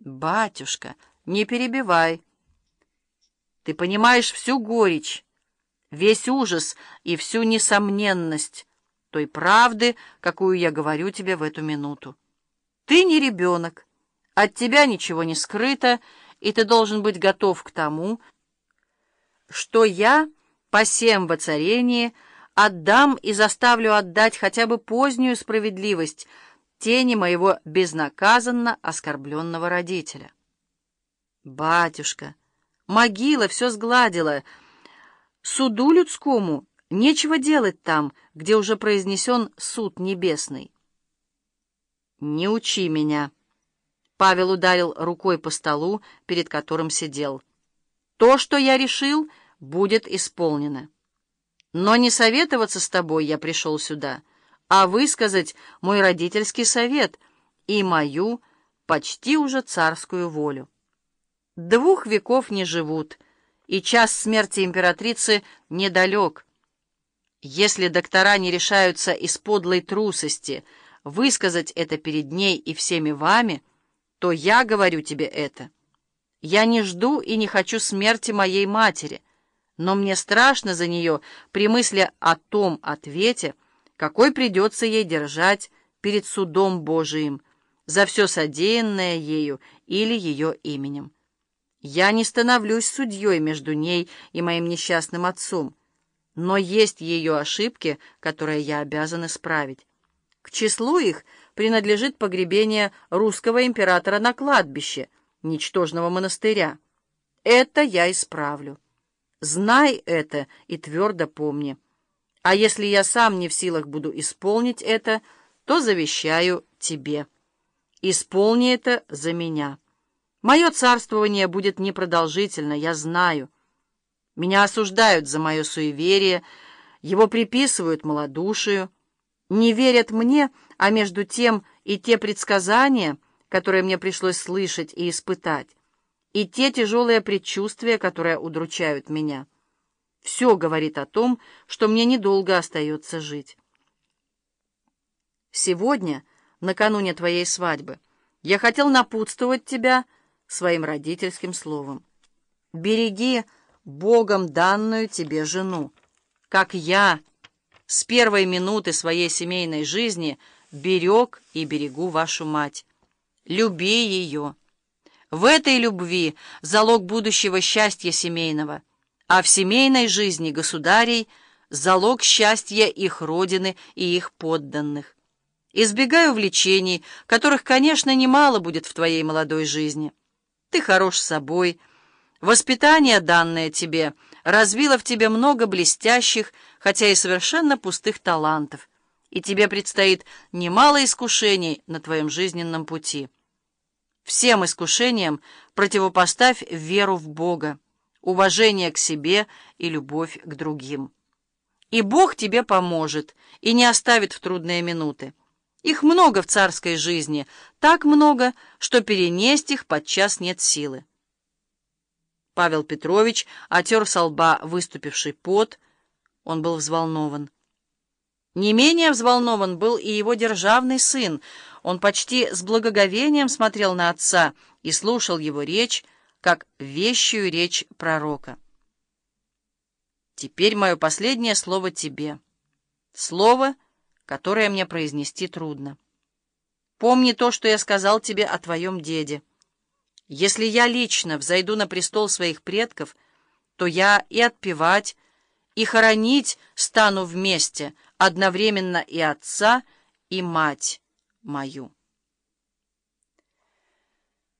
Батюшка, не перебивай. Ты понимаешь всю горечь, весь ужас и всю несомненность той правды, какую я говорю тебе в эту минуту. Ты не ребенок, от тебя ничего не скрыто, и ты должен быть готов к тому, что я по всем воцарении отдам и заставлю отдать хотя бы позднюю справедливость тени моего безнаказанно оскорбленного родителя. Батюшка, могила все сгладила. Суду людскому нечего делать там, где уже произнесен суд небесный. «Не учи меня!» Павел ударил рукой по столу, перед которым сидел. «То, что я решил, будет исполнено. Но не советоваться с тобой я пришел сюда, а высказать мой родительский совет и мою почти уже царскую волю. Двух веков не живут, и час смерти императрицы недалек. Если доктора не решаются из подлой трусости высказать это перед ней и всеми вами, то я говорю тебе это. Я не жду и не хочу смерти моей матери, но мне страшно за нее при мысли о том ответе, какой придется ей держать перед судом Божиим за все содеянное ею или ее именем. Я не становлюсь судьей между ней и моим несчастным отцом, но есть ее ошибки, которые я обязан исправить. К числу их принадлежит погребение русского императора на кладбище, ничтожного монастыря. Это я исправлю. Знай это и твердо помни. А если я сам не в силах буду исполнить это, то завещаю тебе. Исполни это за меня». Мое царствование будет непродолжительно, я знаю. Меня осуждают за мое суеверие, его приписывают малодушию, не верят мне, а между тем и те предсказания, которые мне пришлось слышать и испытать, и те тяжелые предчувствия, которые удручают меня. Все говорит о том, что мне недолго остается жить. Сегодня, накануне твоей свадьбы, я хотел напутствовать тебя, — своим родительским словом. «Береги Богом данную тебе жену, как я с первой минуты своей семейной жизни берег и берегу вашу мать. Люби ее. В этой любви залог будущего счастья семейного, а в семейной жизни государей залог счастья их родины и их подданных. Избегай увлечений, которых, конечно, немало будет в твоей молодой жизни». Ты хорош собой. Воспитание, данное тебе, развило в тебе много блестящих, хотя и совершенно пустых талантов, и тебе предстоит немало искушений на твоем жизненном пути. Всем искушениям противопоставь веру в Бога, уважение к себе и любовь к другим. И Бог тебе поможет и не оставит в трудные минуты. Их много в царской жизни, так много, что перенесть их подчас нет силы. Павел Петрович отер со лба выступивший пот. Он был взволнован. Не менее взволнован был и его державный сын. Он почти с благоговением смотрел на отца и слушал его речь, как вещую речь пророка. «Теперь мое последнее слово тебе. Слово — которое мне произнести трудно. Помни то, что я сказал тебе о твоем деде. Если я лично взойду на престол своих предков, то я и отпевать, и хоронить стану вместе, одновременно и отца, и мать мою».